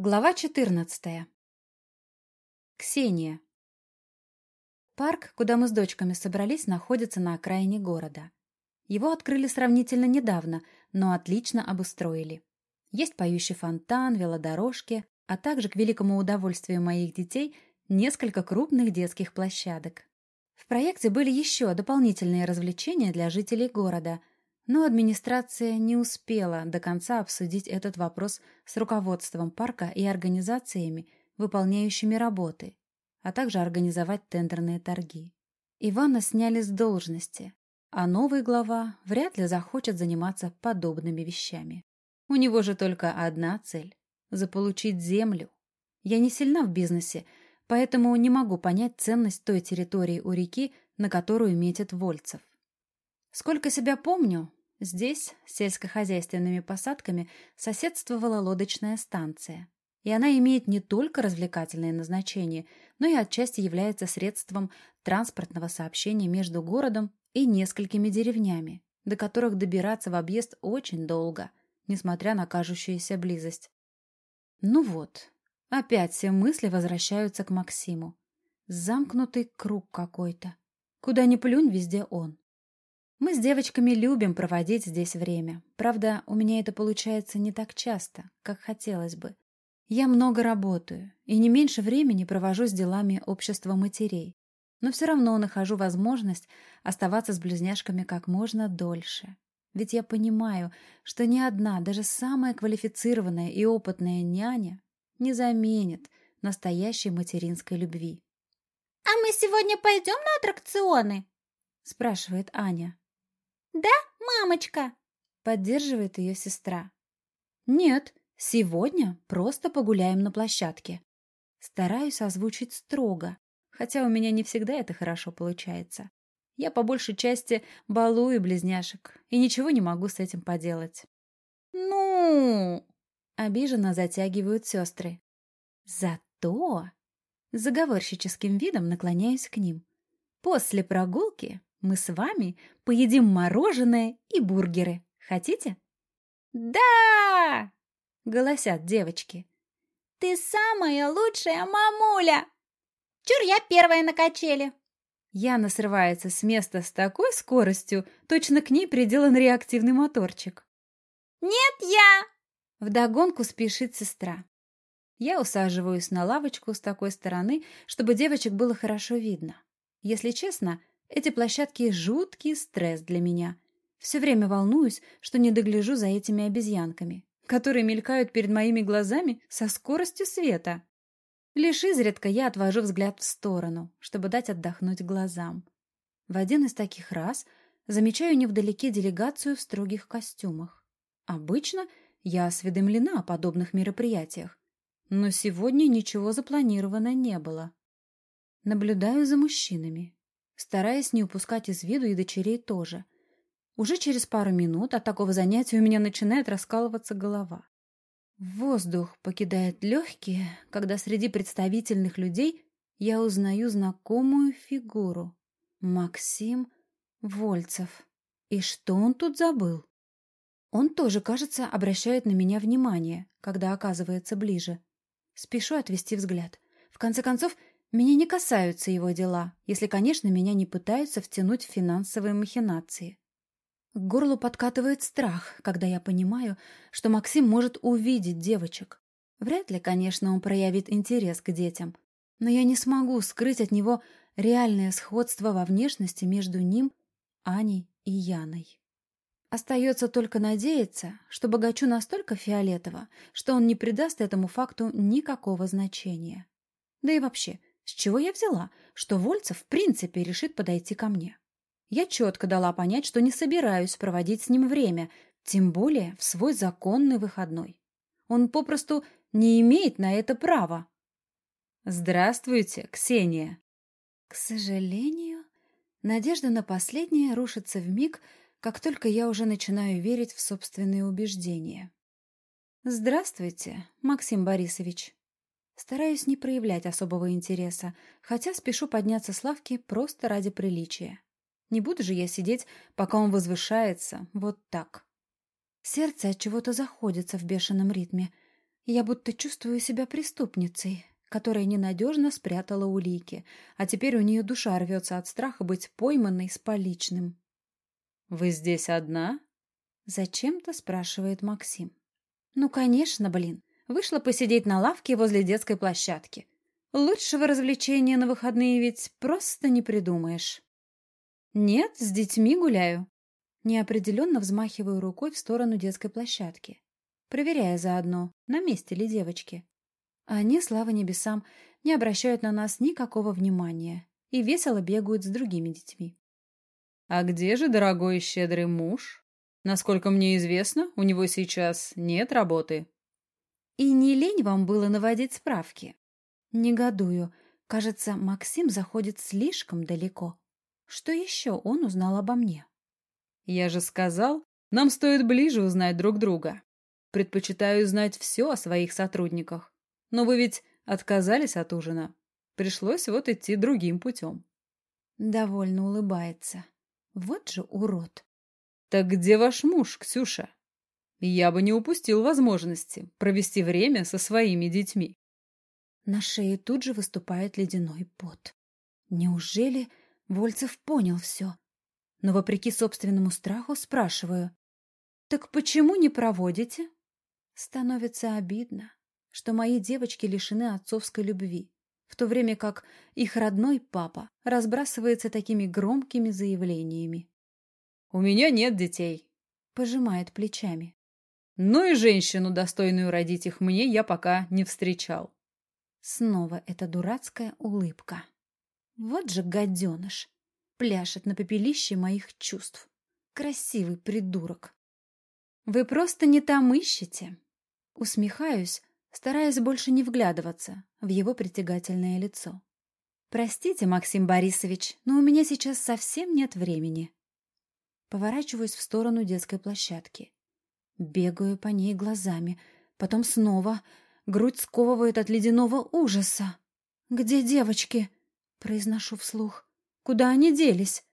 Глава 14. Ксения. Парк, куда мы с дочками собрались, находится на окраине города. Его открыли сравнительно недавно, но отлично обустроили. Есть поющий фонтан, велодорожки, а также, к великому удовольствию моих детей, несколько крупных детских площадок. В проекте были еще дополнительные развлечения для жителей города – но администрация не успела до конца обсудить этот вопрос с руководством парка и организациями, выполняющими работы, а также организовать тендерные торги. Ивана сняли с должности, а новый глава вряд ли захочет заниматься подобными вещами. У него же только одна цель – заполучить землю. Я не сильна в бизнесе, поэтому не могу понять ценность той территории у реки, на которую метит Вольцев. Сколько себя помню, Здесь, с сельскохозяйственными посадками, соседствовала лодочная станция. И она имеет не только развлекательное назначение, но и отчасти является средством транспортного сообщения между городом и несколькими деревнями, до которых добираться в объезд очень долго, несмотря на кажущуюся близость. Ну вот, опять все мысли возвращаются к Максиму. Замкнутый круг какой-то. Куда ни плюнь, везде он. Мы с девочками любим проводить здесь время. Правда, у меня это получается не так часто, как хотелось бы. Я много работаю и не меньше времени провожу с делами общества матерей. Но все равно нахожу возможность оставаться с близняшками как можно дольше. Ведь я понимаю, что ни одна, даже самая квалифицированная и опытная няня не заменит настоящей материнской любви. «А мы сегодня пойдем на аттракционы?» — спрашивает Аня. «Да, мамочка?» — поддерживает ее сестра. «Нет, сегодня просто погуляем на площадке». Стараюсь озвучить строго, хотя у меня не всегда это хорошо получается. Я по большей части балую близняшек и ничего не могу с этим поделать. «Ну...» — обиженно затягивают сестры. «Зато...» Заговорщическим видом наклоняюсь к ним. «После прогулки мы с вами поедим мороженое и бургеры. Хотите? Да! Голосят девочки. Ты самая лучшая мамуля! Чур, я первая на качели. Яна срывается с места с такой скоростью, точно к ней приделан реактивный моторчик. Нет, я! Вдогонку спешит сестра. Я усаживаюсь на лавочку с такой стороны, чтобы девочек было хорошо видно. Если честно, эти площадки — жуткий стресс для меня. Все время волнуюсь, что не догляжу за этими обезьянками, которые мелькают перед моими глазами со скоростью света. Лишь изредка я отвожу взгляд в сторону, чтобы дать отдохнуть глазам. В один из таких раз замечаю невдалеке делегацию в строгих костюмах. Обычно я осведомлена о подобных мероприятиях, но сегодня ничего запланировано не было. Наблюдаю за мужчинами, стараясь не упускать из виду и дочерей тоже. Уже через пару минут от такого занятия у меня начинает раскалываться голова. Воздух покидает легкие, когда среди представительных людей я узнаю знакомую фигуру. Максим Вольцев. И что он тут забыл? Он тоже, кажется, обращает на меня внимание, когда оказывается ближе. Спешу отвести взгляд. В конце концов, меня не касаются его дела, если, конечно, меня не пытаются втянуть в финансовые махинации. К горлу подкатывает страх, когда я понимаю, что Максим может увидеть девочек. Вряд ли, конечно, он проявит интерес к детям, но я не смогу скрыть от него реальное сходство во внешности между ним, Аней и Яной. Остается только надеяться, что богачу настолько фиолетово, что он не придаст этому факту никакого значения. Да и вообще, с чего я взяла, что Вольцев в принципе решит подойти ко мне? Я четко дала понять, что не собираюсь проводить с ним время, тем более в свой законный выходной. Он попросту не имеет на это права. «Здравствуйте, Ксения!» К сожалению, надежда на последнее рушится в миг, как только я уже начинаю верить в собственные убеждения. «Здравствуйте, Максим Борисович!» Стараюсь не проявлять особого интереса, хотя спешу подняться с лавки просто ради приличия. Не буду же я сидеть, пока он возвышается, вот так. Сердце от чего-то заходится в бешеном ритме. Я будто чувствую себя преступницей, которая ненадежно спрятала улики, а теперь у нее душа рвется от страха быть пойманной с поличным. «Вы здесь одна?» — зачем-то спрашивает Максим. «Ну, конечно, блин. Вышла посидеть на лавке возле детской площадки. Лучшего развлечения на выходные ведь просто не придумаешь». «Нет, с детьми гуляю». Неопределенно взмахиваю рукой в сторону детской площадки, проверяя заодно, на месте ли девочки. Они, слава небесам, не обращают на нас никакого внимания и весело бегают с другими детьми. «А где же дорогой и щедрый муж? Насколько мне известно, у него сейчас нет работы». «И не лень вам было наводить справки?» «Негодую. Кажется, Максим заходит слишком далеко. Что еще он узнал обо мне?» «Я же сказал, нам стоит ближе узнать друг друга. Предпочитаю знать все о своих сотрудниках. Но вы ведь отказались от ужина. Пришлось вот идти другим путем. Довольно улыбается. Вот же урод. Так где ваш муж, Ксюша? Я бы не упустил возможности провести время со своими детьми. На шее тут же выступает ледяной пот. Неужели Вольцев понял все? Но, вопреки собственному страху, спрашиваю. «Так почему не проводите?» Становится обидно что мои девочки лишены отцовской любви, в то время как их родной папа разбрасывается такими громкими заявлениями. «У меня нет детей», — пожимает плечами. «Ну и женщину, достойную родить их мне, я пока не встречал». Снова эта дурацкая улыбка. Вот же гаденыш! Пляшет на пепелище моих чувств. Красивый придурок. Вы просто не там ищете. Усмехаюсь, стараясь больше не вглядываться в его притягательное лицо. «Простите, Максим Борисович, но у меня сейчас совсем нет времени». Поворачиваюсь в сторону детской площадки. Бегаю по ней глазами, потом снова. Грудь сковывает от ледяного ужаса. «Где девочки?» — произношу вслух. «Куда они делись?»